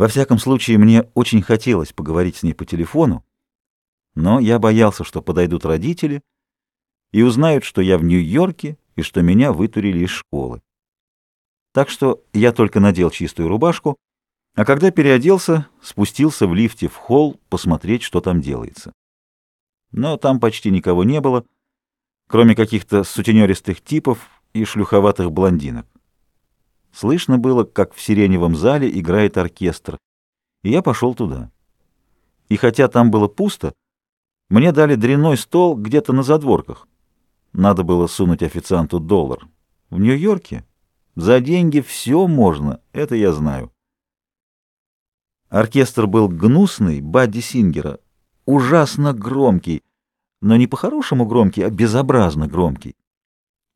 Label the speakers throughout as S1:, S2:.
S1: Во всяком случае, мне очень хотелось поговорить с ней по телефону, но я боялся, что подойдут родители и узнают, что я в Нью-Йорке и что меня вытурили из школы. Так что я только надел чистую рубашку, а когда переоделся, спустился в лифте в холл посмотреть, что там делается. Но там почти никого не было, кроме каких-то сутенеристых типов и шлюховатых блондинок. Слышно было, как в сиреневом зале играет оркестр, и я пошел туда. И хотя там было пусто, мне дали дрянной стол где-то на задворках. Надо было сунуть официанту доллар. В Нью-Йорке за деньги все можно, это я знаю. Оркестр был гнусный, Бадди Сингера, ужасно громкий, но не по-хорошему громкий, а безобразно громкий.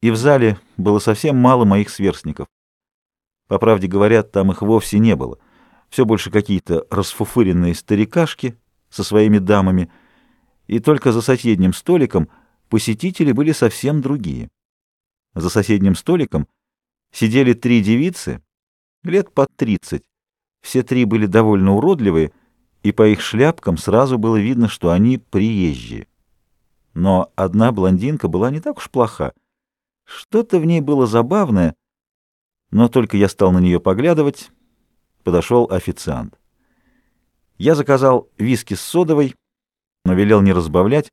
S1: И в зале было совсем мало моих сверстников. По правде говоря, там их вовсе не было. Все больше какие-то расфуфыренные старикашки со своими дамами, и только за соседним столиком посетители были совсем другие. За соседним столиком сидели три девицы, лет под тридцать. Все три были довольно уродливые, и по их шляпкам сразу было видно, что они приезжие. Но одна блондинка была не так уж плоха. Что-то в ней было забавное, но только я стал на нее поглядывать, подошел официант. Я заказал виски с содовой, но велел не разбавлять.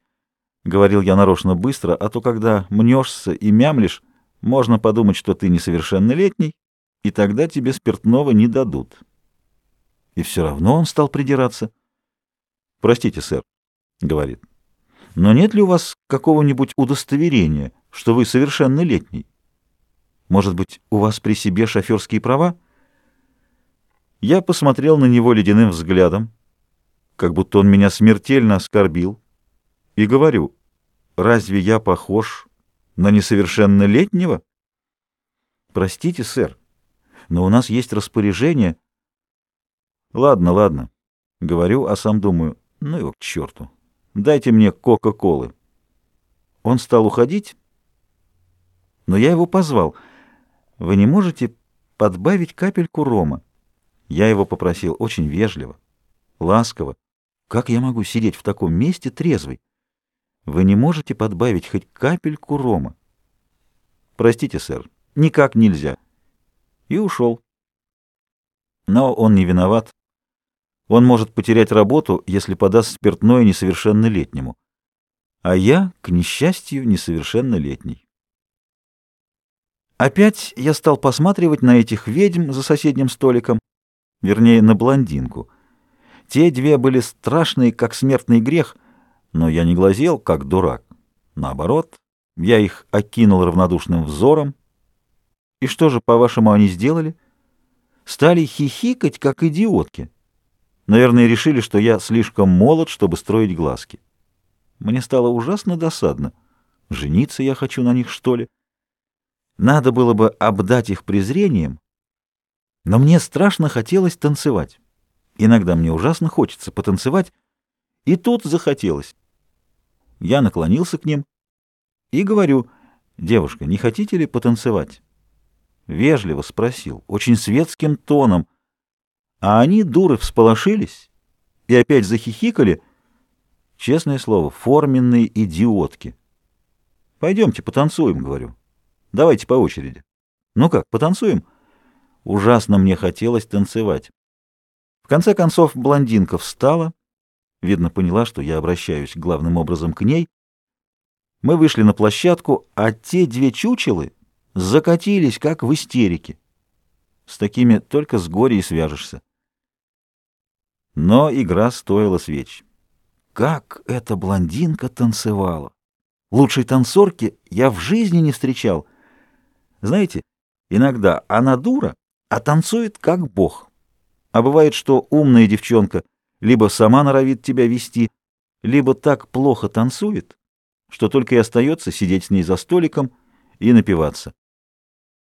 S1: Говорил я нарочно быстро, а то когда мнешься и мямлишь, можно подумать, что ты несовершеннолетний, и тогда тебе спиртного не дадут. И все равно он стал придираться. «Простите, сэр», — говорит, — «но нет ли у вас какого-нибудь удостоверения, что вы совершеннолетний? Может быть, у вас при себе шоферские права?» Я посмотрел на него ледяным взглядом, как будто он меня смертельно оскорбил, и говорю, «Разве я похож на несовершеннолетнего?» «Простите, сэр, но у нас есть распоряжение...» Ладно, ладно. Говорю, а сам думаю, ну его к черту. Дайте мне Кока-Колы. Он стал уходить, но я его позвал. Вы не можете подбавить капельку рома? Я его попросил очень вежливо, ласково. Как я могу сидеть в таком месте трезвый? Вы не можете подбавить хоть капельку рома? Простите, сэр, никак нельзя. И ушел. Но он не виноват. Он может потерять работу, если подаст спиртное несовершеннолетнему. А я, к несчастью, несовершеннолетний. Опять я стал посматривать на этих ведьм за соседним столиком, вернее, на блондинку. Те две были страшные, как смертный грех, но я не глазел, как дурак. Наоборот, я их окинул равнодушным взором. И что же, по-вашему, они сделали? Стали хихикать, как идиотки. Наверное, решили, что я слишком молод, чтобы строить глазки. Мне стало ужасно досадно. Жениться я хочу на них, что ли? Надо было бы обдать их презрением, но мне страшно хотелось танцевать. Иногда мне ужасно хочется потанцевать, и тут захотелось. Я наклонился к ним и говорю, «Девушка, не хотите ли потанцевать?» Вежливо спросил, очень светским тоном — а они, дуры, всполошились и опять захихикали. Честное слово, форменные идиотки. Пойдемте потанцуем, говорю. Давайте по очереди. Ну как, потанцуем? Ужасно мне хотелось танцевать. В конце концов блондинка встала, видно, поняла, что я обращаюсь главным образом к ней. Мы вышли на площадку, а те две чучелы закатились, как в истерике. С такими только с горя и свяжешься. Но игра стоила свеч. Как эта блондинка танцевала! Лучшей танцорки я в жизни не встречал. Знаете, иногда она дура, а танцует как бог. А бывает, что умная девчонка либо сама норовит тебя вести, либо так плохо танцует, что только и остается сидеть с ней за столиком и напиваться.